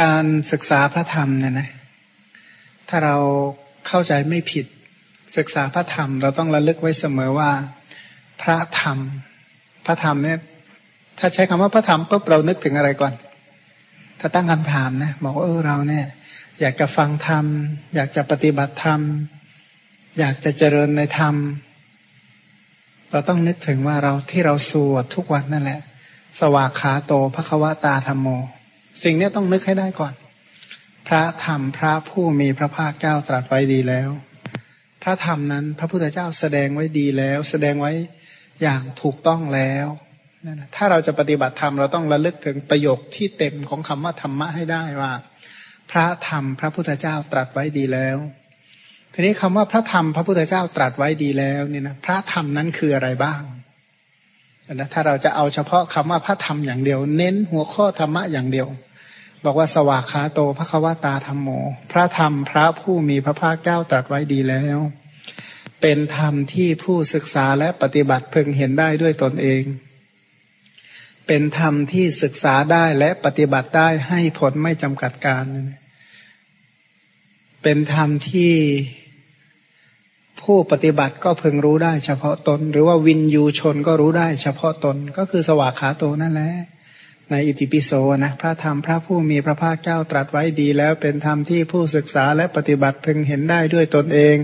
การศึกษาพระธรรมเนี่ยนะถ้าเราเข้าใจไม่ผิดศึกษาพระธรรม เราต้องระลึกไว้เสมอว่า พระธรรม พระธรรมเนี่ย ถ้าใช้คำว่าพระธรรมปุ๊บเรานึกถึงอะไรก่อน ถ้าตั้งคำถามนะบอกว่าเออเราเนี่ย อยากจะฟังธรรม อยากจะปฏิบัติธรรม อยากจะเจริญในธรรม เราต้องนึกถึงว่าเราที่เราสวดทุกวันนั่นแหละ สวากขาโตภควตาธรรมโม สิ่งนี้ต้องนึกให้ได้ก่อน พระธรรมพระผู้มีพระภาคเจ้าตรัสไว้ดีแล้ว พระธรรมนั้นพระพุทธเจ้าแสดงไว้ดีแล้ว แสดงไว้อย่างถูกต้องแล้วนั่นถ้าเราจะปฏิบัติธรรมเราต้องระลึกถึงประโยคที่เต็มของคำว่าธรรมะให้ได้ว่า พระธรรมพระพุทธเจ้าตรัสไว้ดีแล้ว ทีนี้คำว่าพระธรรมพระพุทธเจ้าตรัสไว้ดีแล้วเนี่ยนะพระธรรมนั้นคืออะไรบ้าง นะถ้าเราจะเอาเฉพาะคำว่าพระธรรมอย่างเดียว เน้นหัวข้อธรรมะอย่างเดียว บอกว่าสวากขาโตพระควตาธรรมโม พระธรรมพระผู้มีพระภาคเจ้าตรัสไว้ดีแล้ว เป็นธรรมที่ผู้ศึกษาและปฏิบัติพึงเห็นได้ด้วยตนเอง เป็นธรรมที่ศึกษาได้และปฏิบัติได้ให้ผลไม่จำกัดการ เป็นธรรมที่ ผู้ปฏิบัติก็พึงรู้ได้เฉพาะตน หรือว่าวินยูชนก็รู้ได้เฉพาะตนก็คือสวากขาโตนั่นแหละในอิติปิโสนะพระธรรมพระผู้มีพระภาคเจ้าตรัสไว้ดีแล้วเป็นธรรมที่ผู้ศึกษาและปฏิบัติพึงเห็นได้ด้วยตนเอง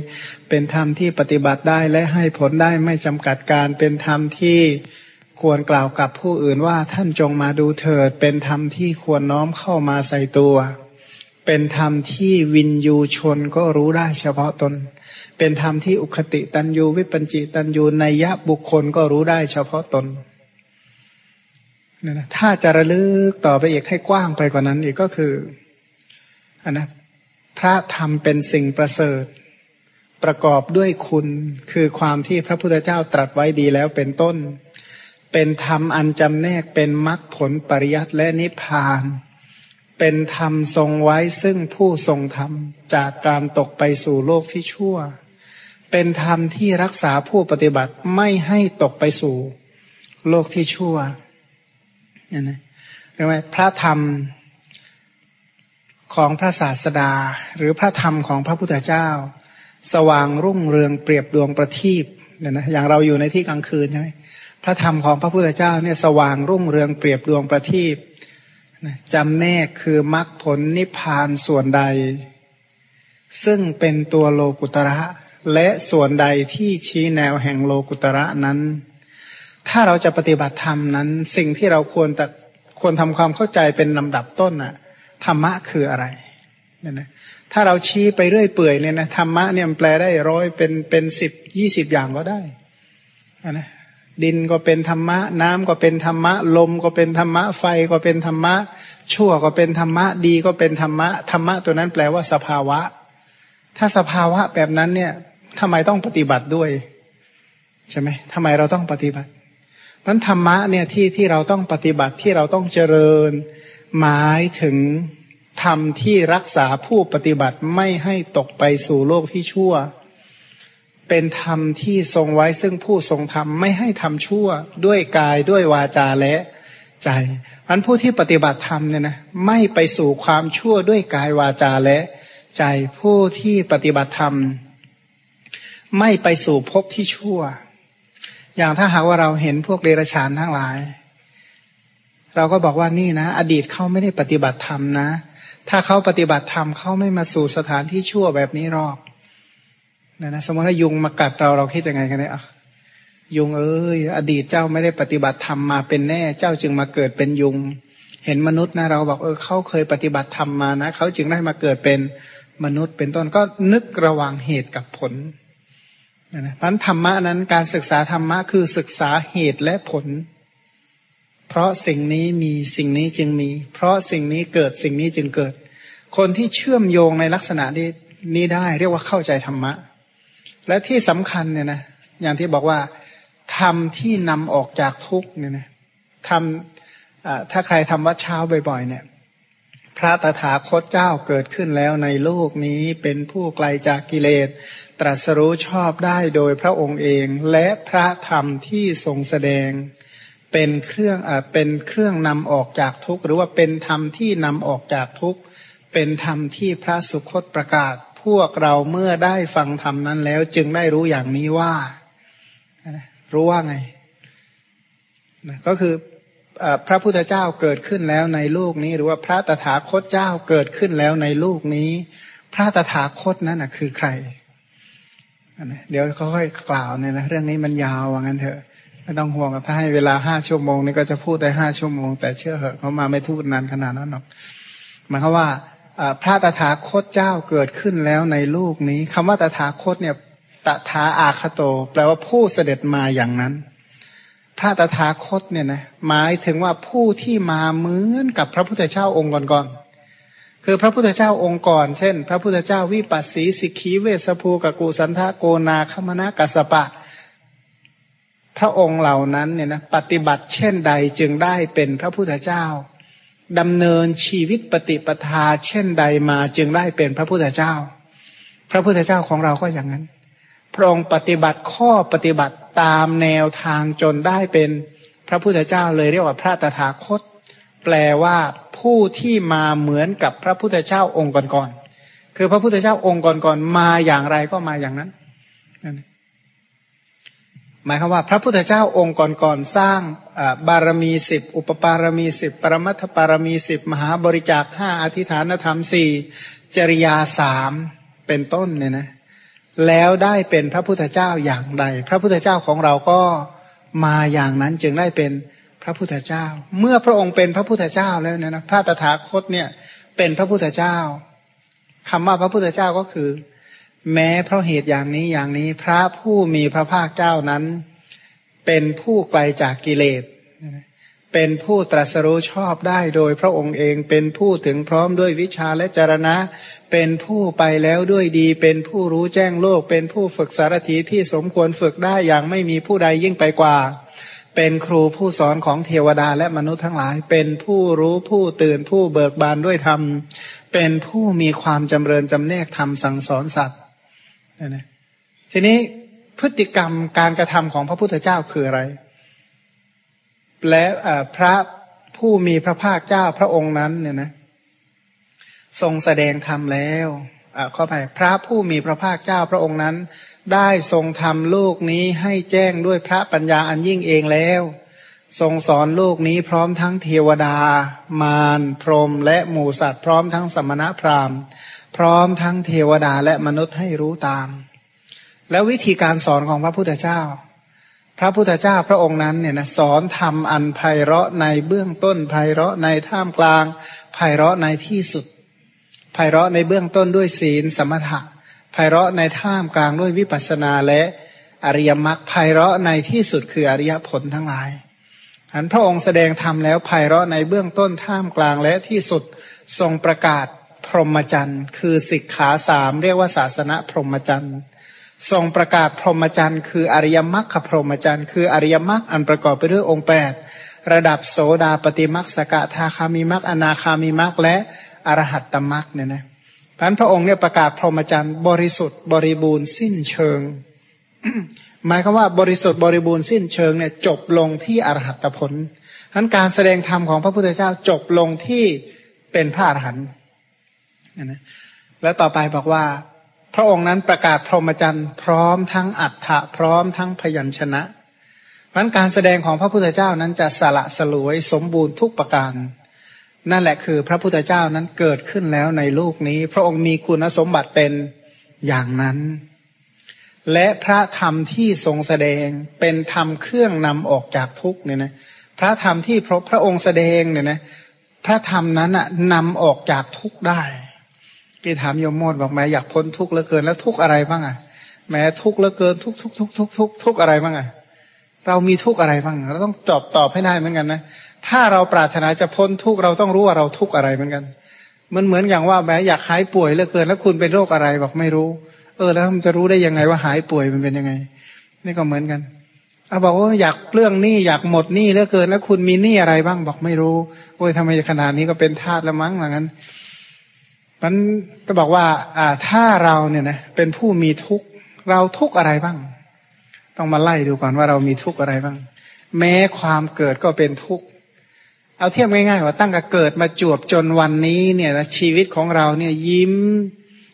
เป็นธรรมที่ปฏิบัติได้และให้ผลได้ไม่จำกัดการเป็นธรรมที่ควรกล่าวกับผู้อื่นว่าท่านจงมาดูเถิด เป็นธรรมที่ควรน้อมเข้ามาใส่ตัว เป็นธรรมที่วินยูชนก็รู้ได้เฉพาะตน เป็นธรรมที่อุคติตันยูวิปัญจิตันยูในยะบุคคลก็รู้ได้เฉพาะตนนะถ้าจะระลึกต่อไปอีกให้กว้างไปกว่านั้นอีกก็คืออันนะพระธรรมเป็นสิ่งประเสริฐ ประกอบด้วยคุณคือความที่พระพุทธเจ้าตรัสไว้ดีแล้วเป็นต้น เป็นธรรมอันจำแนกเป็นมรรคผลปริยัติและนิพพาน เป็นธรรมทรงไว้ซึ่งผู้ทรงธรรมจากการตกไปสู่โลกที่ชั่ว เป็นธรรมที่รักษาผู้ปฏิบัติไม่ให้ตกไปสู่โลกที่ชั่วเนี่ยนะเรียกว่าพระธรรมของพระศาสดา หรือพระธรรมของพระพุทธเจ้า สว่างรุ่งเรืองเปรียบดวงประทีปเนี่ยนะอย่างเราอยู่ในที่กลางคืนใช่ไหมพระธรรมของพระพุทธเจ้าเนี่ยสว่างรุ่งเรืองเปรียบดวงประทีป จำแนกคือมรรคผลนิพพานส่วนใด ซึ่งเป็นตัวโลกุตระ และส่วนใดที่ชี้แนวแห่งโลกุตระนั้น ถ้าเราจะปฏิบัติธรรมนั้น สิ่งที่เราควรแต่ควรทำความเข้าใจเป็นลำดับต้นน่ะธรรมะคืออะไรเนี่ยนะถ้าเราชี้ไปเรื่อยเปื่อยเนี่ยนะธรรมะเนี่ยแปลได้ร้อยเป็นเป็นสิบยี่สิบอย่างก็ได้นะ ดินก็เป็นธรรมะ น้ำก็เป็นธรรมะ ลมก็เป็นธรรมะ ไฟก็เป็นธรรมะ ชั่วก็เป็นธรรมะ ดีก็เป็นธรรมะ ธรรมะตัวนั้นแปลว่าสภาวะ ถ้าสภาวะแบบนั้นเนี่ยทำไมต้องปฏิบัติด้วยใช่ไหมทำไมเราต้องปฏิบัตินั้นธรรมะเนี่ยที่ที่เราต้องปฏิบัติที่เราต้องเจริญ หมายถึงธรรมที่รักษาผู้ปฏิบัติไม่ให้ตกไปสู่โลกที่ชั่ว เป็นธรรมที่ทรงไว้ซึ่งผู้ทรงธรรมไม่ให้ทำชั่วด้วยกายด้วยวาจาและใจอันผู้ที่ปฏิบัติธรรมเนี่ยนะไม่ไปสู่ความชั่วด้วยกายวาจาและใจผู้ที่ปฏิบัติธรรม ไม่ไปสู่ภพที่ชั่ว อย่างถ้าหากว่าเราเห็นพวกเดรัจฉานทั้งหลาย เราก็บอกว่านี่นะ อดีตเขาไม่ได้ปฏิบัติธรรมนะ ถ้าเขาปฏิบัติธรรมเขาไม่มาสู่สถานที่ชั่วแบบนี้หรอก นะนะสมมติถ้ายุงมากัดเราเราคิดยังไงกันเนี่ยยุงเอ้ยอดีตเจ้าไม่ได้ปฏิบัติธรรมมาเป็นแน่เจ้าจึงมาเกิดเป็นยุง เห็นมนุษย์นะเราบอกเออเขาเคยปฏิบัติธรรมมานะเขาจึงได้มาเกิดเป็นมนุษย์ เป็นต้นก็นึกระวังเหตุกับผลนะพันธรรมะนั้นการศึกษาธรรมะคือศึกษาเหตุและผล เพราะสิ่งนี้มีสิ่งนี้จึงมี เพราะสิ่งนี้เกิดสิ่งนี้จึงเกิด คนที่เชื่อมโยงในลักษณะนี้นี้ได้ เรียกว่าเข้าใจธรรมะ และที่สำคัญเนี่ยนะอย่างที่บอกว่าธรรมที่นำออกจากทุกเนี่ยนะทำถ้าใครทำวัดเช้าบ่อยๆ เนี่ย พระตถาคตเจ้าเกิดขึ้นแล้วในโลกนี้เป็นผู้ไกลจากกิเลส ตรัสรู้ชอบได้โดยพระองค์เองและพระธรรมที่ทรงแสดงเป็นเครื่องอ่าเป็นเครื่องนำออกจากทุกข์หรือว่าเป็นธรรมที่นำออกจากทุกข์เป็นธรรมที่พระสุคตประกาศ พวกเราเมื่อได้ฟังธรรมนั้นแล้ว จึงได้รู้อย่างนี้ว่า รู้ว่าไงก็คือพระพุทธเจ้าเกิดขึ้นแล้วในโลกนี้ หรือว่าพระตถาคตเจ้าเกิดขึ้นแล้วในโลกนี้ พระตถาคตนั้นนะคือใครเดี๋ยวค่อยกล่าวเนี่ยนะเรื่องนี้มันยาวว่างั้นเถอะไม่ต้องห่วงถ้าให้เวลาห้าชั่วโมงนี่ก็จะพูดได้ห้าชั่วโมง แต่เชื่อเหอะเขามาไม่ทูดนานขนาดนั้นหรอกหมายความว่า พระตถาคตเจ้าเกิดขึ้นแล้วในโลกนี้คำว่าตถาคตเนี่ยตถาอาคโต แปลว่าผู้เสด็จมาอย่างนั้น พระตถาคตเนี่ยนะหมายถึงว่าผู้ที่มาเหมือนกับพระพุทธเจ้าองค์ก่อนๆคือพระพุทธเจ้าองค์ก่อน เช่น พระพุทธเจ้าวิปัสสีสิกขีเวสภูกกูสันทะโกนาคมนากัสปะ พระองค์เหล่านั้นเนี่ยนะปฏิบัติเช่นใดจึงได้เป็นพระพุทธเจ้า ดำเนินชีวิตปฏิปทาเช่นใดมาจึงได้เป็นพระพุทธเจ้า พระพุทธเจ้าของเราก็อย่างนั้น พระองค์ปฏิบัติข้อปฏิบัติตามแนวทางจนได้เป็นพระพุทธเจ้าเลยเรียกว่าพระตถาคต แปลว่าผู้ที่มาเหมือนกับพระพุทธเจ้าองค์ก่อนๆคือพระพุทธเจ้าองค์ก่อนๆมาอย่างไรก็มาอย่างนั้น หมายความว่าพระพุทธเจ้าองค์ก่อนๆสร้างบารมีสิบอุปปารมีสิบปรมัตถปารมีสิบมหาบริจาคห้าอธิฐานธรรมสี่จริยาสามเป็นต้นเนี่ยนะแล้วได้เป็นพระพุทธเจ้าอย่างใด พระพุทธเจ้าของเราก็มาอย่างนั้นจึงได้เป็นพระพุทธเจ้า เมื่อพระองค์เป็นพระพุทธเจ้าแล้วเนี่ยนะพระตถาคตเนี่ยเป็นพระพุทธเจ้าคำว่าพระพุทธเจ้าก็คือ แม้เพราะเหตุอย่างนี้อย่างนี้ พระผู้มีพระภาคเจ้านั้น เป็นผู้ไกลจากกิเลส เป็นผู้ตรัสรู้ชอบได้โดยพระองค์เองเป็นผู้ถึงพร้อมด้วยวิชาและจรณะ เป็นผู้ไปแล้วด้วยดี เป็นผู้รู้แจ้งโลก เป็นผู้ฝึกสารถีที่สมควรฝึกได้อย่างไม่มีผู้ใดยิ่งไปกว่า เป็นครูผู้สอนของเทวดาและมนุษย์ทั้งหลาย เป็นผู้รู้ผู้ตื่นผู้เบิกบานด้วยธรรม เป็นผู้มีความจำเริญจำแนกธรรมสั่งสอนสัตว์ ทีนี้พฤติกรรมการกระทำของพระพุทธเจ้าคืออะไร และพระผู้มีพระภาคเจ้าพระองค์นั้นเนี่ยนะทรงแสดงธรรมแล้วเข้อไปพระผู้มีพระภาคเจ้าพระองค์นั้น ได้ทรงทำโลกนี้ให้แจ้งด้วยพระปัญญาอันยิ่งเองแล้ว ทรงสอนโลกนี้พร้อมทั้งเทวดา มารพรหมและหมูสัตว์พร้อมทั้งสมณพราหมณ์ ร้อมทั้งเทวดาและมนุษย์ให้รู้ตาม แล้ววิธีการสอนของพระพุทธเจ้า พระพุทธเจ้าพระองค์นั้นเนี่ยนะสอนธรรมอันไพเราะในเบื้องต้นไพเราะในท่ามกลางไพเราะในที่สุดไพเราะในเบื้องต้นด้วยศีลสมถะไพเราะในท่ามกลางด้วยวิปัสสนาและอริยมรรคไพเราะในที่สุดคืออริยผลทั้งหลายอันพระองค์แสดงธรรมแล้วไพเราะในเบื้องต้นท่ามกลางและที่สุดทรงประกาศ พรหมจรรย์ คือสิกขาสามเรียกว่าศาสนาพรหมจรรย์ทรงประกาศพรหมจรรย์คืออริยมรรคพรหมจรรย์คืออริยมรรคอันประกอบไปด้วยองค์แปดระดับโสดาปฏิมรรคสกทาคามิมรรคอนาคามิมรรคและอรหัตตมรรคเนี่ยนะท่านพระองค์เนี่ยประกาศพรหมจรรย์บริสุทธิ์บริบูรณ์สิ้นเชิง หมายคือว่าบริสุทธิ์บริบูรณ์สิ้นเชิงเนี่ยจบลงที่อรหัตผลทั้นการแสดงธรรมของพระพุทธเจ้าจบลงที่เป็นพระอรหันต์ นะแล้วต่อไปบอกว่า พระองค์นั้นประกาศพรหมจรรย์พร้อมทั้งอัฏฐะพร้อมทั้งพยัญชนะมันการแสดงของพระพุทธเจ้านั้นจะสละสลวยสมบูรณ์ทุกประการ นั่นแหละคือพระพุทธเจ้านั้นเกิดขึ้นแล้วในโลกนี้ พระองค์มีคุณสมบัติเป็นอย่างนั้น และพระธรรมที่ทรงแสดงเป็นธรรมเครื่องนำออกจากทุกเนี่ยนะพระธรรมที่พระพระองค์แสดงเนี่ยนะพระธรรมนั้นอะนำออกจากทุกได้ พี่ถามโยมโมดบอกแม่อยากพ้นทุกข์เหลือเกินแล้วทุกข์อะไรบ้างอะแม้ทุกข์เหลือเกินทุกทุกทุกทุกทุกทุกอะไรบ้างอะเรามีทุกข์อะไรบ้างเราต้องตอบตอบให้ได้เหมือนกันนะถ้าเราปรารถนาจะพ้นทุกข์เราต้องรู้ว่าเราทุกข์อะไรเหมือนกัน มันเหมือนอย่างว่าแม้อยากหายป่วยเหลือเกิน แล้วคุณเป็นโรคอะไรบอกไม่รู้ เออ แล้วมันจะรู้ได้ยังไงว่าหายป่วยมันเป็นยังไง นี่ก็เหมือนกันเอาบอกว่าอยากเปลื้องหนี้อยากหมดหนี้เหลือเกิน แล้วคุณมีหนี้อะไรบ้างบอกไม่รู้โอ้ยทำไมขนาดนี้ก็เป็นทาสละมั้งหมือนกัน มันก็บอกว่า อ่า ถ้าเราเนี่ยนะเป็นผู้มีทุกข์เราทุกข์อะไรบ้าง ต้องมาไล่ดูก่อนว่าเรามีทุกข์อะไรบ้าง แม้ความเกิดก็เป็นทุกข์เอาเทียบง่ายๆว่าตั้งแต่เกิดมาจวบจนวันนี้เนี่ยนะชีวิตของเราเนี่ยยิ้ม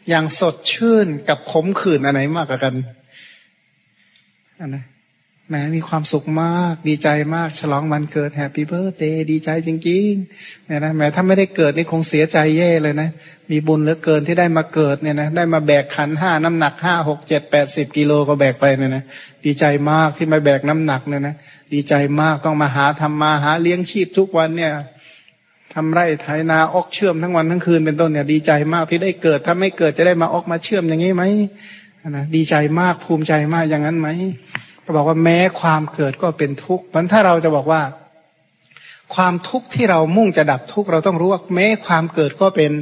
อย่างสดชื่นกับขมขื่นอันไหนมากกว่ากันอันนะ แหมมีความสุขมาก ดีใจมาก ฉลองวันเกิด Happy Birthday ดีใจจริงๆเนี่ยนะแหมถ้าไม่ได้เกิดนี่คงเสียใจแย่เลยนะ มีบุญเหลือเกินที่ได้มาเกิดเนี่ยนะได้มาแบกขันธ์ห้าน้ำหนักห้าหกเจ็ดแปดสิบกิโลก็แบกไปเนี่ยนะดีใจมากที่มาแบกน้ำหนักเนี่ยนะดีใจมากต้องมาหาทำมาหาเลี้ยงชีพทุกวันเนี่ยทำไร่ไถนาออกเชื่อมทั้งวันทั้งคืนเป็นต้นเนี่ยดีใจมากที่ได้เกิด ถ้าไม่เกิดจะได้มาออกมาเชื่อมอย่างนี้ไหมนะดีใจมากภูมิใจมากอย่างนั้นไหม ก็บอกว่าแม้ความเกิดก็เป็นทุกข์มันถ้าเราจะบอกว่า ความทุกข์ที่เรามุ่งจะดับทุกข์เราต้องรู้ว่าแม้ความเกิดก็เป็น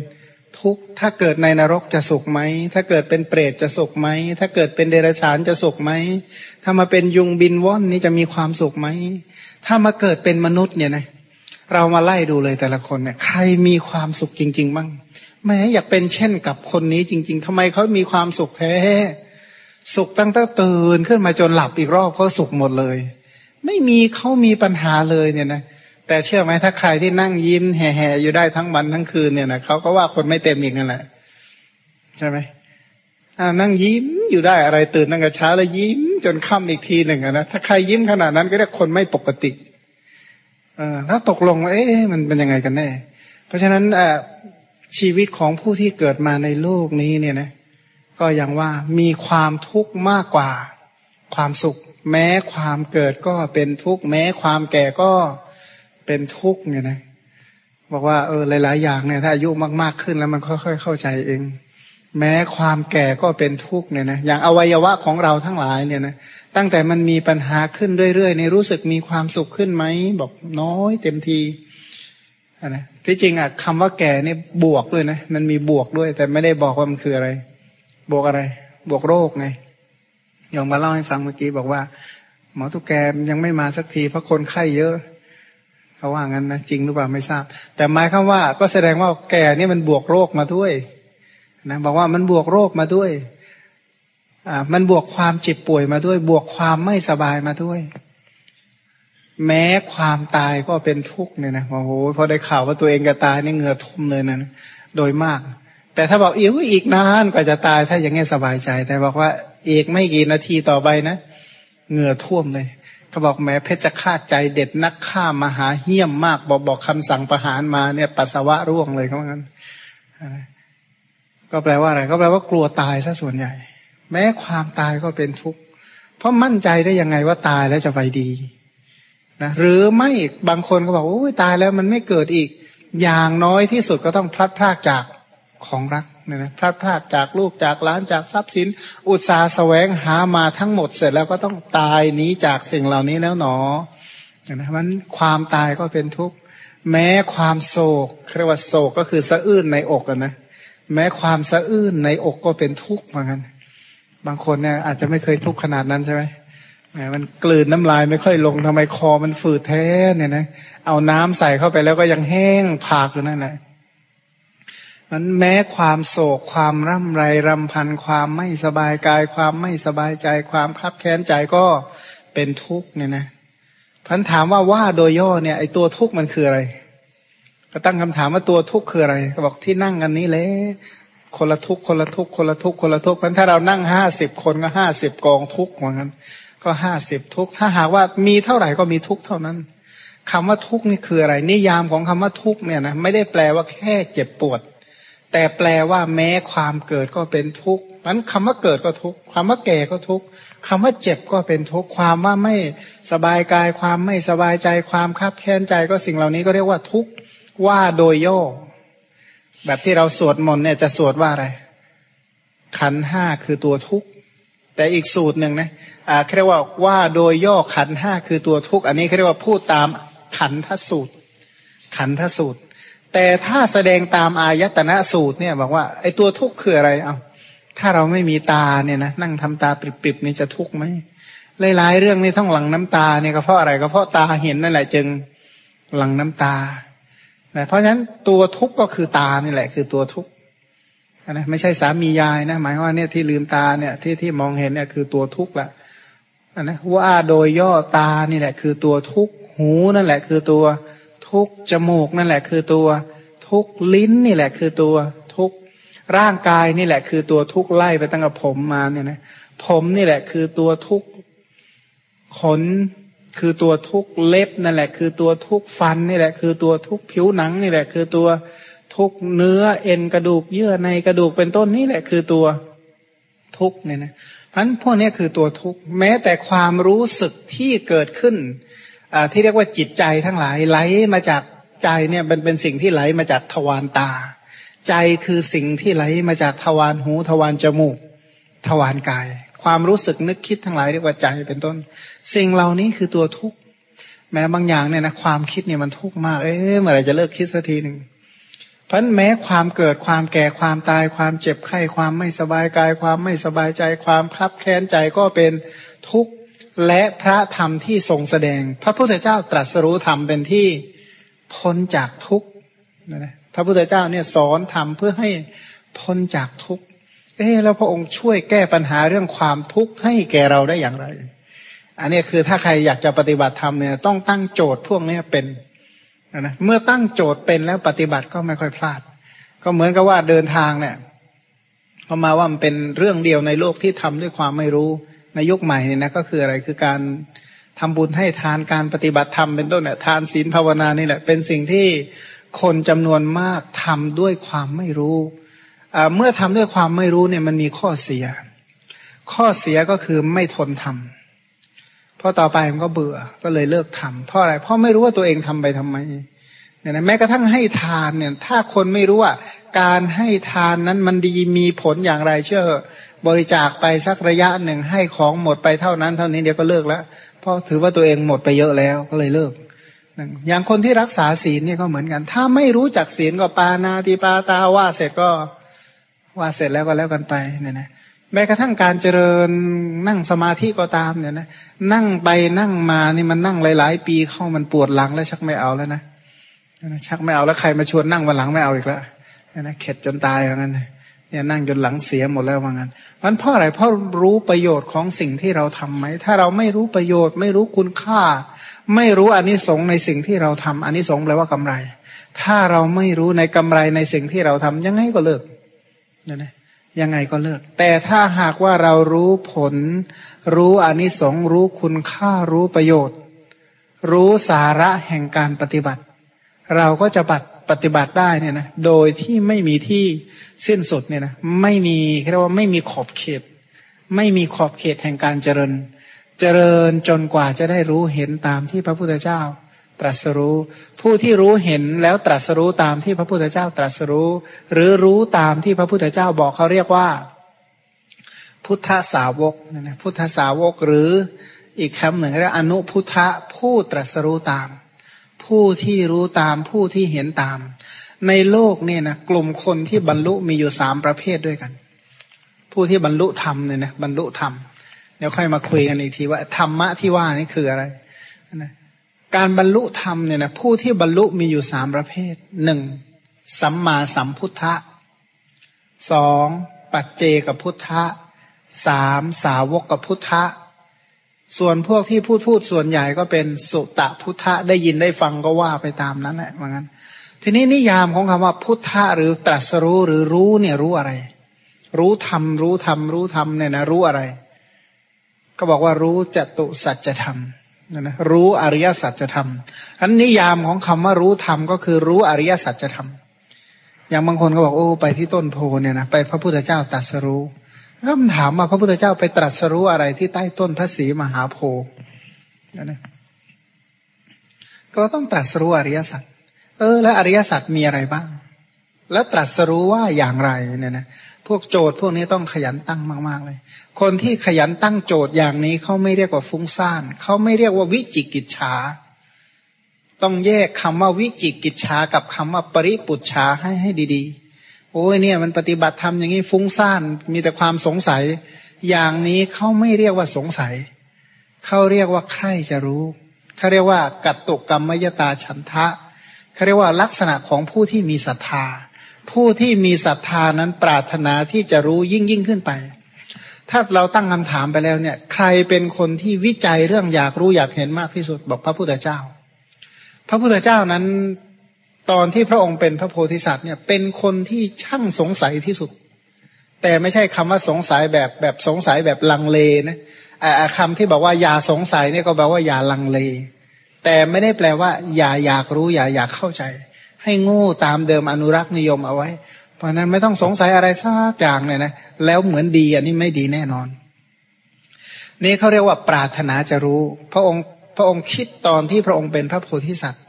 ทุกข์ถ้าเกิดในนรกจะสุขไหม ถ้าเกิดเป็นเปรตจะสุขไหม ถ้าเกิดเป็นเดรัจฉานจะสุขไหม ถ้ามาเป็นยุงบินว่อนนี้จะมีความสุขไหม ถ้ามาเกิดเป็นมนุษย์เนี่ยนะ เรามาไล่ดูเลยแต่ละคนเนี่ย ใครมีความสุขจริง ๆ บ้างแม้อยากเป็นเช่นกับคนนี้จริง ๆทำไมเขามีความสุขแท้ สุขตั้งแต่ตื่นขึ้นมาจนหลับอีกรอบก็สุขหมดเลย ไม่มีเขามีปัญหาเลยเนี่ยนะแต่เชื่อไหมถ้าใครที่นั่งยิ้มแห่ๆอยู่ได้ทั้งวันทั้งคืนเนี่ยนะเขาก็ว่าคนไม่เต็มอีกนั่นแหละใช่ไหมอ่านั่งยิ้มอยู่ได้อะไรตื่นตั้งแต่เช้าแล้วยิ้มจนค่ำอีกทีหนึ่งนะถ้าใครยิ้มขนาดนั้นก็เรียกคนไม่ปกติเออถ้าตกลงเอ๊ะมันเป็นยังไงกันแน่ เพราะฉะนั้นอชีวิตของผู้ที่เกิดมาในโลกนี้เนี่ยนะ ก็ยังว่ามีความทุกข์มากกว่าความสุข แม้ความเกิดก็เป็นทุกข์ แม้ความแก่ก็เป็นทุกข์เนี่ยนะบอกว่าเออหลาย ๆ อย่างเนี่ยถ้าอายุมาก ๆ ขึ้นแล้วมันค่อย ๆ เข้าใจเอง แม้ความแก่ก็เป็นทุกข์เนี่ยนะอย่างอวัยวะของเราทั้งหลายเนี่ยนะตั้งแต่มันมีปัญหาขึ้นเรื่อย ๆ ในรู้สึกมีความสุขขึ้นไหมบอกน้อยเต็มทีนะที่จริงอะคำว่าแก่เนี่ยบวกด้วยนะมันมีบวกด้วย แต่ไม่ได้บอกว่ามันคืออะไร บวกอะไร บวกโรคไงยองมาเล่าให้ฟังเมื่อกี้บอกว่า หมอตุกแกยังไม่มาสักทีเพราะคนไข้เยอะเขาว่างั้นนะจริงหรือเปล่าไม่ทราบ แต่หมายควาว่าก็แสดงว่าแกนี่มันบวกโรคมาด้วยนะบอกว่ามันบวกโรคมาด้วยอ่ามันบวกความเจ็บป่วยมาด้วย บวกความไม่สบายมาด้วย แม้ความตายก็เป็นทุกข์เนี่ยนะโอ้โหพอได้ข่าวว่าตัวเองจะตายนี่เหงื่อทุ่มเลยนะโดยมาก แต่ถ้าบอกอีกอีกนานกว่าจะตาย ถ้าอย่างงี้สบายใจ แต่บอกว่าอีกไม่กี่นาทีต่อไปนะเหงื่อท่วมเลยเขาบอกแม้เพชรฆาตใจเด็ดนักฆ่ามหาเหี้ยมมาก บอกบอกคำสั่งประหารมาเนี่ยปัสสาวะร่วงเลยเขาบอกงั้นก็แปลว่าอะไร ก็แปลว่ากลัวตายซะส่วนใหญ่ แม้ความตายก็เป็นทุกข์เพราะมั่นใจได้ยังไงว่าตายแล้วจะไปดีนะหรือไม่บางคนก็บอกโอ้ยตายแล้วมันไม่เกิดอีก อย่างน้อยที่สุดก็ต้องพลัดพรากจาก ของรักเนี่ยนะพลาดพลาดจากลูกจากล้านจากทรัพย์สิน อุตสาหแสวงหามาทั้งหมดเสร็จแล้วก็ต้องตายหนีจากสิ่งเหล่านี้แล้วหนอนะมันความตายก็เป็นทุกข์แม้ความโศกเรียกว่าโศกก็คือสะอื้นในอกนะแม้ความสะอื้นในอกก็เป็นทุกข์เหมือนกันบางคนเนี่ยอาจจะไม่เคยทุกข์ขนาดนั้นใช่ไหมแหมมันกลืนน้ำลายไม่ค่อยลงทำไมคอมันฝืดแท้เนี่ยนะเอาน้ำใส่เข้าไปแล้วก็ยังแห้งผากอยู่นั่นแหละ มันแม้ความโศกความร่ำไรรำพันความไม่สบายกาย ความไม่สบายใจ ความคับแค้นใจก็เป็นทุกข์เนี่ยนะพันถามว่าว่าโดยย่อเนี่ยไอตัวทุกข์มันคืออะไร ก็ตั้งคำถามว่าตัวทุกข์คืออะไรก็บอกที่นั่งกันนี้เลยคนละทุกข์คนละทุกข์คนละทุกข์คนละทุกข์พันถ้าเรานั่งห้าสิบคนก็ห้าสิบกองทุกข์เหมือนกันก็ห้าสิบทุกถ้าหากว่ามีเท่าไหร่ก็มีทุกข์เท่านั้นคำว่าทุกข์นี่คืออะไร นิยามของคำว่าทุกข์เนี่ยนะไม่ได้แปลว่าแค่เจ็บปวด แต่แปลว่าแม้ความเกิดก็เป็นทุกข์นั้นคำว่าเกิดก็ทุกข์คำว่าแก่ก็ทุกข์คำว่าเจ็บก็เป็นทุกข์ความว่าไม่สบายกายความไม่สบายใจความคับแค้นใจก็สิ่งเหล่านี้ก็เรียกว่าทุกข์ว่าโดยย่อ แบบที่เราสวดมนต์เนี่ยจะสวดว่าอะไร ขันห้าคือตัวทุกข์แต่อีกสูตรหนึ่งนะอ่าเรียกว่าว่าโดยย่อขันห้าคือตัวทุกข์อันนี้เรียกว่าพูดตามขันทสูตร ขันทสูตร แต่ถ้าแสดงตามอายตนะสูตรเนี่ยบอกว่าไอ้ตัวทุกข์คืออะไรเอาถ้าเราไม่มีตาเนี่ยนะนั่งทำตาปริบๆนี่จะทุกข์ไหมหลายๆเรื่องนี่ต้องหลังน้ำตาเนี่ยก็เพราะอะไรก็เพราะตาเห็นนั่นแหละจึงหลังน้ำตาเพราะฉะนั้นตัวทุกข์ก็คือตานี่แหละ คือตัวทุกข์นะไม่ใช่สามียายนะหมายว่าเนี่ยที่ลืมตาเนี่ยที่ที่มองเห็นเนี่ยคือตัวทุกข์ละนะว่าโดยย่อตานี่แหละ คือตัวทุกข์หูนั่นแหละ คือตัว ทุกจมูกนั่นแหละคือตัว ทุกลิ้นนี่แหละคือตัว ทุกร่างกายนี่แหละ คือตัวทุกไล่ไปตั้งแต่ผมมาเนี่ยนะผมนี่แหละ คือตัวทุกขนคือตัวทุกเล็บนั่นแหละ คือตัวทุกฟันนี่แหละ คือตัวทุกผิวหนังนี่แหละ คือตัวทุกเนื้อเอ็นกระดูกเยื่อในกระดูกเป็นต้นนี่แหละ คือตัวทุกเนี่ยนะพันพวกนี้คือตัวทุกแม้แต่ความรู้สึกที่เกิดขึ้น ที่เรียกว่าจิตใจทั้งหลายไหลมาจากใจเนี่ยเป็นเป็นสิ่งที่ไหลมาจากทวารตา ใจคือสิ่งที่ไหลมาจากทวารหูทวารจมูก ทวารกาย ความรู้สึกนึกคิดทั้งหลายเรียกว่าใจเป็นต้น สิ่งเหล่านี้คือตัวทุกข์แม้บางอย่างเนี่ยนะความคิดเนี่ยมันทุกข์มากเอ๊ะเมื่อไรจะเลิกคิดสักทีหนึ่งเพราะแม้ความเกิดความแก่ความตายความเจ็บไข้ความไม่สบายกาย ความไม่สบายใจ ความคับแค้นใจก็เป็นทุกข์ และพระธรรมที่ทรงแสดง พระพุทธเจ้าตรัสรู้ธรรมเป็นที่พ้นจากทุกข์นะพระพุทธเจ้าเนี่ยสอนธรรมเพื่อให้พ้นจากทุกข์เอ๊แล้วพระองค์ช่วยแก้ปัญหาเรื่องความทุกข์ให้แก่เราได้อย่างไร อันนี้คือถ้าใครอยากจะปฏิบัติธรรมเนี่ยต้องตั้งโจทย์พวกนี้เป็นนะเมื่อตั้งโจทย์เป็นแล้วปฏิบัติก็ไม่ค่อยพลาด ก็เหมือนกับว่าเดินทางเนี่ยเขามาว่ามันเป็นเรื่องเดียวในโลกที่ทำด้วยความไม่รู้ ในยุคใหม่เนี่ยนะก็คืออะไรคือการทำบุญให้ทานการปฏิบัติธรรมเป็นต้นเนี่ยทานศีลภาวนานี่แหละ เป็นสิ่งที่คนจำนวนมากทำด้วยความไม่รู้เมื่อทำด้วยความไม่รู้เนี่ยมันมีข้อเสีย ข้อเสียก็คือไม่ทนทำเพราะต่อไปมันก็เบื่อก็เลยเลิกทำเพราะอะไรเพราะไม่รู้ว่าตัวเองทำไปทำไม เนี่ยนะแม้กระทั่งให้ทานเนี่ย ถ้าคนไม่รู้ว่า การให้ทานนั้นมันดีมีผลอย่างไรเชื่อบริจาคไปสักระยะหนึ่งให้ของหมดไปเท่านั้น เท่านี้เดี๋ยวก็เลิกแล้วเพราะถือว่าตัวเองหมดไปเยอะแล้วก็เลยเลิกอย่างคนที่รักษาศีลเนี่ยก็เหมือนกัน ถ้าไม่รู้จักศีลก็ปานาติปาตาว่าเสร็จก็ว่าเสร็จแล้วก็แล้วกันไปเนี่ยนะแม้กระทั่งการเจริญนั่งสมาธิก็ตามเนี่ยนะนั่งไปนั่งมานี่มันนั่งหลาย ๆ ปีเข้ามันปวดหลังแล้วชักไม่เอาแล้วนะ ชักไม่เอาแล้วใครมาชวนนั่งวันหลังไม่เอาอีกแล้วนะเข็ดจนตายอย่างนั้นเนี่ยนั่งจนหลังเสียหมดแล้วว่างั้นมันเพราะอะไรเพราะรู้ประโยชน์ของสิ่งที่เราทํำไหม ถ้าเราไม่รู้ประโยชน์ ไม่รู้คุณค่า ไม่รู้อนนิสงส์ในสิ่งที่เราทำอนนิสงส์แปลว่ากำไร ถ้าเราไม่รู้ในกำไรในสิ่งที่เราทำยังไงก็เลิกนะนะยังไงก็เลิก แต่ถ้าหากว่าเรารู้ผล รู้อนิสงส์รู้คุณค่ารู้ประโยชน์ รู้สาระแห่งการปฏิบัติ เราก็จะปฏิบัติได้เนี่ยนะโดยที่ไม่มีที่สิ้นสุดเนี่ยนะไม่มีเรียกว่าไม่มีขอบเขต ไม่มีขอบเขตแห่งการเจริญ เจริญจนกว่าจะได้รู้เห็นตามที่พระพุทธเจ้า ตรัสรู้ ผู้ที่รู้เห็นแล้วตรัสรู้ตามที่พระพุทธเจ้าตรัสรู้ หรือรู้ตามที่พระพุทธเจ้าบอกเขาเรียกว่า พุทธสาวกนะนะพุทธสาวกหรืออีกคำหนึ่งเรียกอนุพุทธผู้ตรัสรู้ตาม ผู้ที่รู้ตามผู้ที่เห็นตาม ในโลกเนี่ยนะกลุ่มคนที่บรรลุมีอยู่สามประเภทด้วยกัน ผู้ที่บรรลุธรรมเนี่ยนะบรรลุธรรมเดี๋ยวค่อยมาคุยกันอีกทีว่าธรรมะที่ว่านี่คืออะไรนะการบรรลุธรรมเนี่ยนะผู้ที่บรรลุมีอยู่สามประเภทหนึ่งสัมมาสัมพุทธะสองปัจเจกพุทธะสามสาวกกพุทธะ ส่วนพวกที่พูดพูดส่วนใหญ่ก็เป็นสุตะพุทธะได้ยินได้ฟังก็ว่าไปตามนั้นแหละว่างั้น ทีนี้นิยามของคำว่าพุทธะหรือตรัสรู้หรือรู้เนี่ยรู้อะไร รู้ธรรมรู้ธรรมรู้ธรรมเนี่ยนะรู้อะไร ก็บอกว่ารู้จตุสัจธรรมนะนะรู้อริยสัจธรรมอันนิยามของคำว่ารู้ธรรมก็คือรู้อริยสัจธรรมอย่างบางคนก็บอกโอ้ไปที่ต้นโพเนี่ยนะไปพระพุทธเจ้าตรัสรู้ คำถามว่าพระพุทธเจ้าไปตรัสรู้อะไรที่ใต้ต้นพระศรีมหาโพธิ์นะก็ต้องตรัสรู้อริยสัจเออ แล้วอริยสัจมีอะไรบ้าง แล้วตรัสรู้ว่าอย่างไรเนี่ยนะพวกโจทย์พวกนี้ต้องขยันตั้งมาก ๆ เลย คนที่ขยันตั้งโจทย์อย่างนี้เขาไม่เรียกว่าฟุ้งซ่านเขาไม่เรียกว่าวิจิกิจฉาต้องแยกคำว่าวิจิกิจฉากับคำว่าปริปุจฉาให้ให้ดี ๆ โอ้ยเนี่ยมันปฏิบัติธรรมอย่างนี้ฟุ้งซ่านมีแต่ความสงสัย อย่างนี้เขาไม่เรียกว่าสงสัยเขาเรียกว่าใครจะรู้เขาเรียกว่ากัตตุกรรมยตาฉันทะเขาเรียกว่าลักษณะของผู้ที่มีศรัทธา ผู้ที่มีศรัทธานั้นปรารถนาที่จะรู้ยิ่งยิ่งขึ้นไป ถ้าเราตั้งคำถามไปแล้วเนี่ย ใครเป็นคนที่วิจัยเรื่องอยากรู้อยากเห็นมากที่สุดบอกพระพุทธเจ้า พระพุทธเจ้านั้น ตอนที่พระองค์เป็นพระโพธิสัตว์เนี่ยเป็นคนที่ช่างสงสัยที่สุด แต่ไม่ใช่คำว่าสงสัยแบบแบบสงสัยแบบลังเลนะคำที่บอกว่าอย่าสงสัยเนี่ยก็แปลว่าอย่าลังเล แต่ไม่ได้แปลว่า อย่าอยากรู้อย่าอยากเข้าใจ ให้งูตามเดิมอนุรักษ์นิยมเอาไว้ เพราะนั้นไม่ต้องสงสัยอะไรสักอย่างเลยนะแล้วเหมือนดีอันนี้ไม่ดีแน่นอน นี่เขาเรียกว่าปรารถนาจะรู้ พระองค์พระองค์คิดตอนที่พระองค์เป็นพระโพธิสัตว์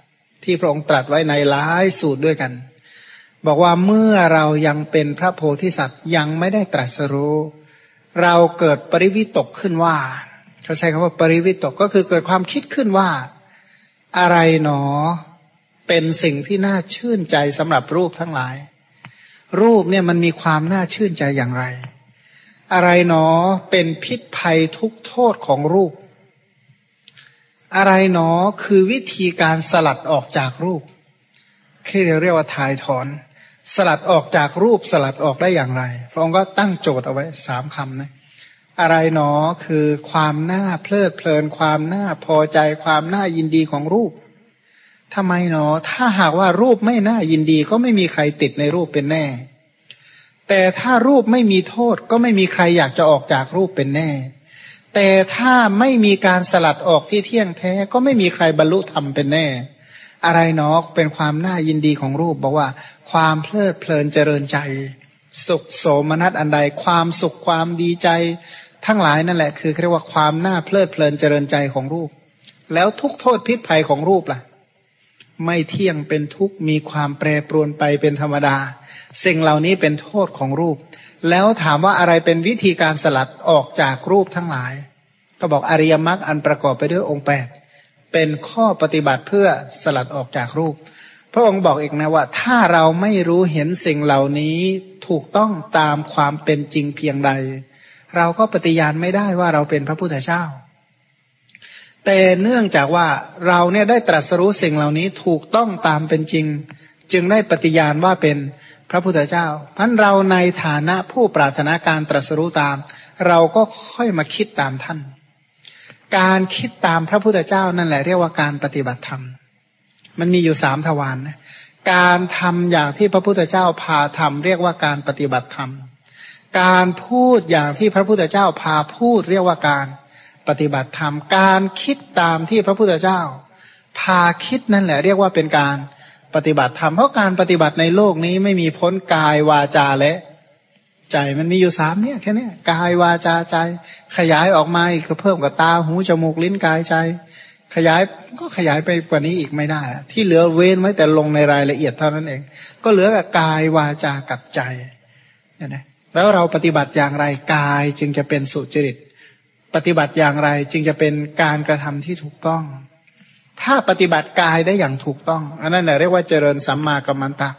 ที่พระองค์ตรัสไว้ในหลายสูตรด้วยกัน บอกว่าเมื่อเรายังเป็นพระโพธิสัตว์ยังไม่ได้ตรัสรู้ เราเกิดปริวิตกขึ้นว่า เขาใช้คำว่าปริวิตกก็คือเกิดความคิดขึ้นว่า อะไรหนอ เป็นสิ่งที่น่าชื่นใจสำหรับรูปทั้งหลาย รูปเนี่ยมันมีความน่าชื่นใจอย่างไร อะไรหนอเป็นพิษภัยทุกโทษของรูป อะไรหนอคือวิธีการสลัดออกจากรูปที่เราเรียกว่าถ่ายถอน สลัดออกจากรูปสลัดออกได้อย่างไร พระองค์ก็ตั้งโจทย์เอาไว้สามคำนะอะไรหนอคือความน่าเพลิดเพลิน ความน่าพอใจ ความน่ายินดีของรูปทำไมหนอ ถ้าหากว่ารูปไม่น่ายินดีก็ไม่มีใครติดในรูปเป็นแน่ แต่ถ้ารูปไม่มีโทษก็ไม่มีใครอยากจะออกจากรูปเป็นแน่ แต่ถ้าไม่มีการสลัดออกที่เที่ยงแท้ก็ไม่มีใครบรรลุธรรมเป็นแน่ อะไรเนาะเป็นความน่ายินดีของรูปบอกว่า ความเพลิดเพลินเจริญใจ สุขโสมนัสอันใด ความสุขความดีใจ ทั้งหลายนั่นแหละ คือเรียกว่าความน่าเพลิดเพลินเจริญใจของรูป แล้วทุกโทษพิษภัยของรูปล่ะ ไม่เที่ยงเป็นทุกข์มีความแปรปรวนไปเป็นธรรมดา สิ่งเหล่านี้เป็นโทษของรูป แล้วถามว่าอะไรเป็นวิธีการสลัดออกจากรูปทั้งหลาย ก็บอกอริยมรรคอันประกอบไปด้วยองค์แปดเป็นข้อปฏิบัติเพื่อสลัดออกจากรูป พระองค์บอกอีกนะว่า ถ้าเราไม่รู้เห็นสิ่งเหล่านี้ถูกต้องตามความเป็นจริงเพียงใด เราก็ปฏิญาณไม่ได้ว่าเราเป็นพระพุทธเจ้า แต่เนื่องจากว่าเราเนี่ยได้ตรัสรู้สิ่งเหล่านี้ถูกต้องตามเป็นจริง จึงได้ปฏิญาณว่าเป็นพระพุทธเจ้าพันเราในฐานะผู้ปรารถนาการตรัสรู้ตาม เราก็ค่อยมาคิดตามท่าน การคิดตามพระพุทธเจ้านั่นแหละเรียกว่าการปฏิบัติธรรม มันมีอยู่สามทวารนะการทำอย่างที่พระพุทธเจ้าพาทำเรียกว่าการปฏิบัติธรรม การพูดอย่างที่พระพุทธเจ้าพาพูดเรียกว่าการ ปฏิบัติธรรมการคิดตามที่พระพุทธเจ้า พาคิดนั่นแหละ เรียกว่าเป็นการปฏิบัติธรรมเพราะการปฏิบัติในโลกนี้ไม่มีพ้นกายวาจาและใจมันมีอยู่สามเนี่ยแค่นี้กายวาจาใจ ขยายออกมาอีกก็เพิ่มกับตาหูจมูกลิ้นกายใจ ขยายก็ขยายไปกว่านี้อีกไม่ได้ ที่เหลือเว้นไว้แต่ลงในรายละเอียดเท่านั้นเอง ก็เหลือกับกายวาจากับใจเนี่ยนะแล้วเราปฏิบัติอย่างไรกายจึงจะเป็นสุจริต ปฏิบัติอย่างไรจึงจะเป็นการกระทำที่ถูกต้อง ถ้าปฏิบัติกายได้อย่างถูกต้อง อันนั้นเรียกว่าเจริญสัมมากัมมันตะ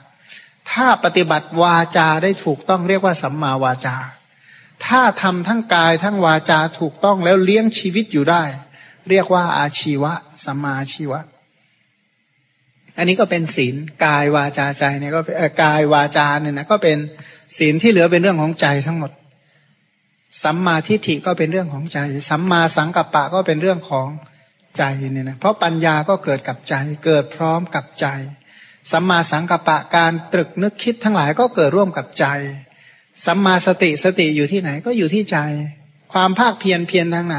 ถ้าปฏิบัติวาจาได้ถูกต้องเรียกว่าสัมมาวาจา ถ้าทำทั้งกายทั้งวาจาถูกต้องแล้วเลี้ยงชีวิตอยู่ได้ เรียกว่าอาชีวะสัมมาชีวะ อันนี้ก็เป็นศีลกายวาจาใจเนี่ยก็กายวาจาเนี่ยนะก็เป็นศีลที่เหลือเป็นเรื่องของใจทั้งหมด สัมมาทิฏฐิก็เป็นเรื่องของใจ สัมมาสังกัปปะก็เป็นเรื่องของใจเนี่ยนะเพราะปัญญาก็เกิดกับใจ เกิดพร้อมกับใจ สัมมาสังกัปปะการตรึกนึกคิดทั้งหลายก็เกิดร่วมกับใจ สัมมาสติสติอยู่ที่ไหนก็อยู่ที่ใจ ความภาคเพียรเพียรทางไหน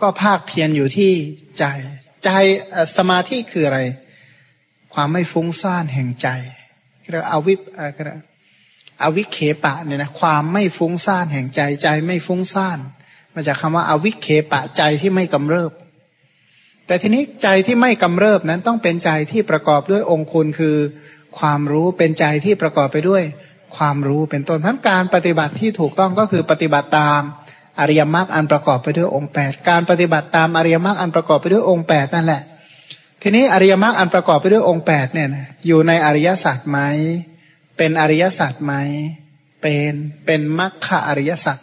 ก็ภาคเพียรอยู่ที่ใจ ใจสมาธิคืออะไร ความไม่ฟุ้งซ่านแห่งใจเรียกอวิปอ อวิเคปะเนี่ยนะความไม่ฟุ้งซ่านแห่งใจใจไม่ฟุ้งซ่านมาจากคำว่าอวิเคปะใจที่ไม่กำเริบ แต่ทีนี้ใจที่ไม่กำเริบนั้นต้องเป็นใจที่ประกอบด้วยองคุณคือ ความรู้เป็นใจที่ประกอบไปด้วย ความรู้เป็นต้นทั้นการปฏิบัติที่ถูกต้องก็คือปฏิบัติตามอริยมรรคอันประกอบไปด้วยองค์แปดการปฏิบัติตามอริยมรรคอันประกอบไปด้วยองค์แปดนั่นแหละ ทีนี้อริยมรรคอันประกอบไปด้วยองค์แปดเนี่ยอยู่ในอริยสัจไหม เป็นอริยสัจไหม เป็น เป็นมรรคอริยสัจ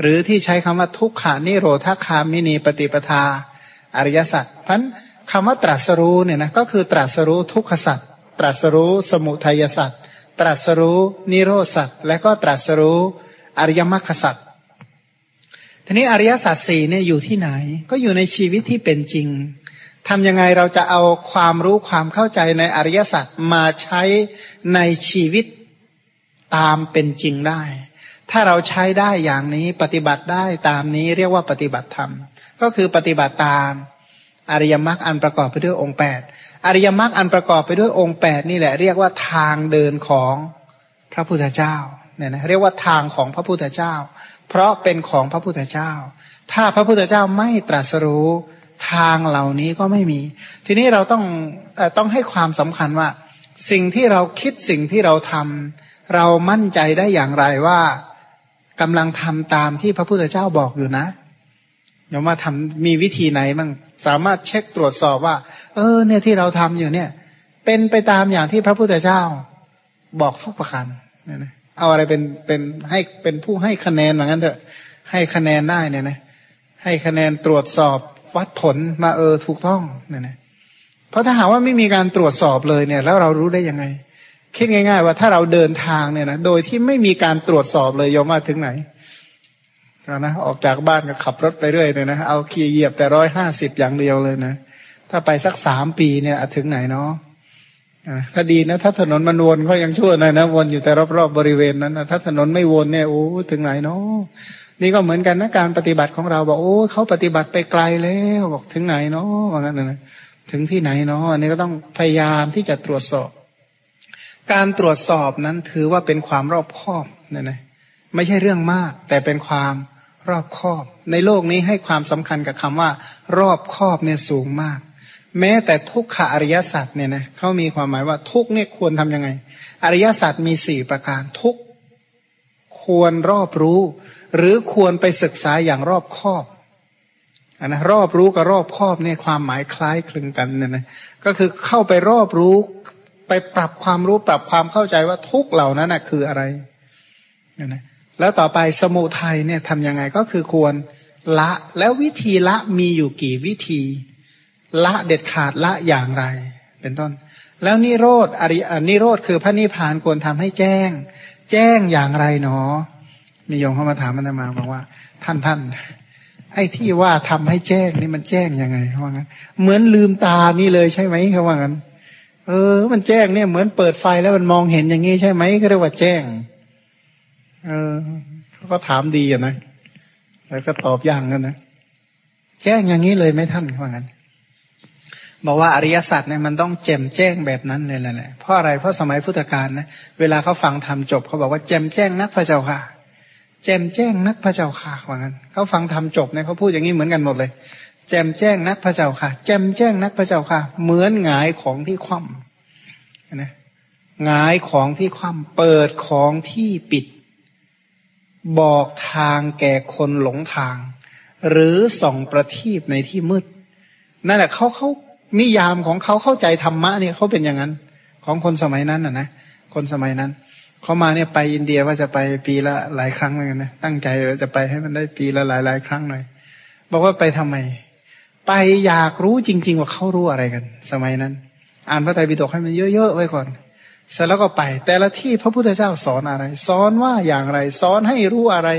หรือที่ใช้คำว่าทุกขานิโรธคามินีปฏิปทา อริยสัจพันคำว่าตรัสรู้เนี่ยนะก็คือตรัสรู้ทุกขสัจ ตรัสรู้สมุทัยสัจ ตรัสรู้นิโรสัจ และก็ตรัสรู้อริยมรรคสัจ ทีนี้อริยสัจสี่เนี่ยอยู่ที่ไหน ก็อยู่ในชีวิตที่เป็นจริง ทำยังไงเราจะเอาความรู้ความเข้าใจในอริยสัจมาใช้ในชีวิตตามเป็นจริงได้ ถ้าเราใช้ได้อย่างนี้ปฏิบัติได้ตามนี้เรียกว่าปฏิบัติธรรม ก็คือปฏิบัติตามอริยมรรคอันประกอบไปด้วยองค์แปดอริยมรรคอันประกอบไปด้วยองค์แปดนี่แหละเรียกว่าทางเดินของพระพุทธเจ้าเนี่ยนะเรียกว่าทางของพระพุทธเจ้า เพราะเป็นของพระพุทธเจ้า ถ้าพระพุทธเจ้าไม่ตรัสรู้ ทางเหล่านี้ก็ไม่มี ทีนี้เราต้องต้องให้ความสำคัญว่า สิ่งที่เราคิดสิ่งที่เราทำเรามั่นใจได้อย่างไรว่ากำลังทำตามที่พระพุทธเจ้าบอกอยู่นะยอมว่าทำมีวิธีไหนบ้างสามารถเช็คตรวจสอบว่า เออ เนี่ยที่เราทำอยู่เนี่ย เป็นไปตามอย่างที่พระพุทธเจ้าบอกทุกประการเนี่ยนะเอาอะไรเป็นเป็นให้เป็นผู้ให้คะแนนเหมือนกันเถอะให้คะแนนได้เนี่ยนะให้คะแนนตรวจสอบ วัดผลมาเออถูกต้องเนี่ยนะเพราะถ้าหาว่าไม่มีการตรวจสอบเลยเนี่ย แล้วเรารู้ได้ยังไง คิดง่าย ๆ ว่าถ้าเราเดินทางเนี่ยนะโดยที่ไม่มีการตรวจสอบเลยยอมมาถึงไหนนะออกจากบ้านก็ขับรถไปเรื่อยเลยนะเอาขี่เหยียบแต่ร้อยห้าสิบอย่างเดียวเลยนะถ้าไปสักสามปีเนี่ยถึงไหนเนาะถ้าดีนะ ถ้าถนนมันวนก็ยังชั่วหน่อยนะวนอยู่แต่รอบๆบบริเวณนั้นนะถ้าถนนไม่วนเนี่ยโอ้ถึงไหนเนาะ นี่ก็เหมือนกันนะการปฏิบัติของเราบอกโอ้เขาปฏิบัติไปไกลแล้วบอกถึงไหนเนาะว่างั้นนะถึงที่ไหนเนาะอันนี้ก็ต้องพยายามที่จะตรวจสอบ การตรวจสอบนั้นถือว่าเป็นความรอบคอบเนี่ยนะไม่ใช่เรื่องมาก แต่เป็นความรอบคอบ ในโลกนี้ให้ความสำคัญกับคำว่า รอบคอบเนี่ยสูงมาก แม้แต่ทุกขอริยสัจเนี่ยนะเขามีความหมายว่าทุกเนี่ยควรทํำยังไง อริยสัจมีสี่ประการทุก ควรรอบรู้ หรือควรไปศึกษาอย่างรอบคอบอันนะรอบรู้กับรอบคอบเนี่ยความหมายคล้ายคลึงกันเนี่ยนะก็คือเข้าไปรอบรู้ ไปปรับความรู้ปรับความเข้าใจว่าทุกเหล่านั้นนะคืออะไรนะแล้วต่อไปสมุทัยเนี่ยทำยังไงก็คือควรละ แล้ววิธีละมีอยู่กี่วิธี ละเด็ดขาดละอย่างไร เป็นต้น แล้วนิโรธอรินิโรธคือพระนิพพานควรทำให้แจ้ง แจ้งอย่างไรเนาะมีโยมเข้ามาถามมันมาบอกว่า ท่านท่านไอ้ที่ว่าทำให้แจ้งนี่มันแจ้งยังไงเขาว่างั้นเหมือนลืมตานี่เลยใช่ไหมเขาว่างั้น เออ มันแจ้งเนี่ย เหมือนเปิดไฟแล้วมันมองเห็นอย่างนี้ใช่ไหมก็เรียกว่าแจ้ง เออเขาก็ถามดีอะนะแล้วก็ตอบอย่างกันนะแจ้งอย่างนี้เลยไหมท่านว่างั้น บอกว่าอริยสัจเนี่ยมันต้องแจ่มแจ้งแบบนั้นเลยแหละเพราะอะไรเพราะสมัยพุทธกาลนะเวลาเขาฟังธรรมจบเขาบอกว่าแจ่มแจ้งนักพระเจ้าค่ะ แจ่มแจ้งนักพระเจ้าค่ะว่างั้นเขาฟังธรรมจบเนี่ยเขาพูดอย่างนี้เหมือนกันหมดเลย แจ่มแจ้งนักพระเจ้าค่ะ แจ่มแจ้งนักพระเจ้าค่ะ เหมือนหงายของที่คว่ำนะหงายของที่คว่ำเปิดของที่ปิด บอกทางแก่คนหลงทาง หรือส่องประทีปในที่มืดนั่นแหละเขาเขา นิยามของเขาเข้าใจธรรมะเนี่ยเขาเป็นอย่างนั้น ของคนสมัยนั้นอะนะคนสมัยนั้นเขามาเนี่ยไปอินเดียว่าจะไปปีละหลายครั้งเลยนะตั้งใจว่าจะไปให้มันได้ปีละหลายหลายครั้งหน่อยบอกว่าไปทำไม ไปอยากรู้จริง ๆ ว่าเขารู้อะไรกัน สมัยนั้น อ่านพระไตรปิฎกให้มันเยอะๆไว้ก่อนเสร็จแล้วก็ไป แต่ละที่พระพุทธเจ้าสอนอะไร สอนว่าอย่างไร สอนให้รู้อะไร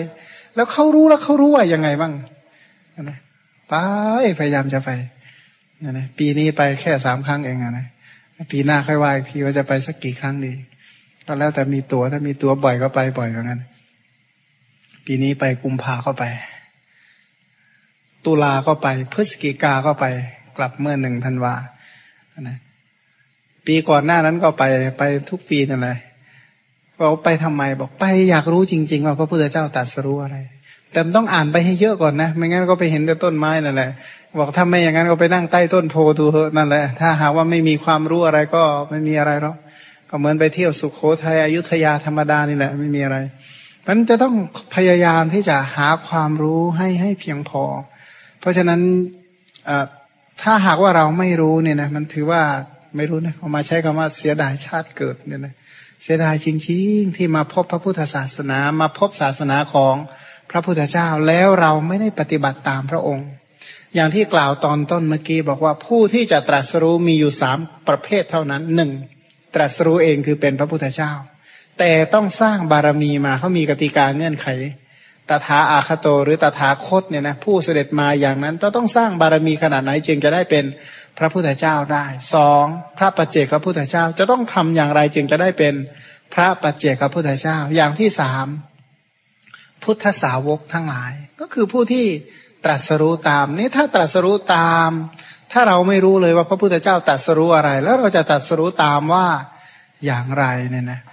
แล้วเขารู้แล้วเขารู้ว่ายังไงบ้างนะไปพยายามจะไป นะปีนี้ไปแค่สามครั้งเองนะปีหน้าค่อยว่าอีกทีว่าจะไปสักกี่ครั้งดีก็แล้วแต่มีตัวถ้ามีตัวบ่อยก็ไปบ่อยเหมือนกันปีนี้ไปกุมภาเข้าไป ตุลาก็ไป พฤศจิกาก็ไป กลับเมื่อหนึ่งธันวานะปีก่อนหน้านั้นก็ไปไปทุกปีนั่นแหละบอกไปทำไมบอกไปอยากรู้จริง ๆ ว่าพระพุทธเจ้าตรัสรู้อะไร แต่ต้องอ่านไปให้เยอะก่อนนะ ไม่งั้นก็ไปเห็นแต่ต้นไม้นั่นแหละ บอกถ้าไม่อย่างนั้นก็ไปนั่งใต้ต้นโพดูเถอะนั่นแหละ ถ้าหาว่าไม่มีความรู้อะไรก็ไม่มีอะไรหรอกก็เหมือนไปเที่ยวสุขโขทัยอยุธยาธรรมดานี่แหละไม่มีอะไรมันจะต้องพยายามที่จะหาความรู้ให้ให้เพียงพอ เพราะฉะนั้นถ้าหากว่าเราไม่รู้เนี่ยนะมันถือว่าไม่รู้นะเขามาใช้คำว่าเสียดายชาติเกิดเนี่ยนะเสียดายจริงๆที่มาพบพระพุทธศาสนามาพบศาสนาของพระพุทธเจ้าแล้วเราไม่ได้ปฏิบัติตามพระองค์ อย่างที่กล่าวตอนต้นเมื่อกี้บอกว่าผู้ที่จะตรัสรู้มีอยู่สามประเภทเท่านั้นหนึ่งตรัสรู้เองคือเป็นพระพุทธเจ้า แต่ต้องสร้างบารมีมาเขามีกติกาเงื่อนไขตถาอาคโตหรือตถาคตเนี่ยนะผู้เสด็จมาอย่างนั้นต้องสร้างบารมีขนาดไหนจึงจะได้เป็นพระพุทธเจ้าได้สองพระปัจเจกพระพุทธเจ้าจะต้องทำอย่างไรจึงจะได้เป็นพระปัจเจกพระพุทธเจ้าอย่างที่สามพุทธสาวกทั้งหลาย ก็คือผู้ที่ ตรัสรู้ตามนี่ถ้าตรัสรู้ตาม ถ้าเราไม่รู้เลยว่าพระพุทธเจ้าตรัสรู้อะไร แล้วเราจะตรัสรู้ตามว่าอย่างไรเนี่ยนะเ